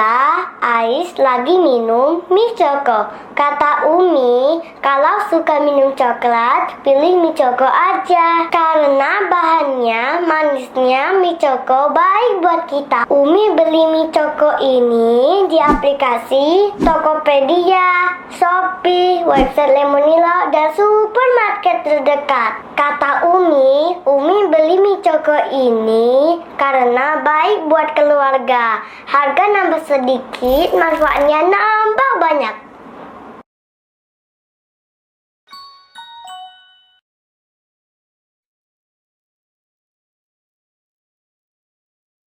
Bila Ais lagi minum mie coko. Kata Umi, kalau suka minum coklat, pilih mie coko aja. Karena bahannya Coko baik buat kita. Umi beli mie Coko ini di aplikasi Tokopedia, Shopee, website Lemonilo, dan supermarket terdekat. Kata Umi, Umi beli mie Coko ini karena baik buat keluarga. Harga nambah sedikit, manfaatnya nambah banyak.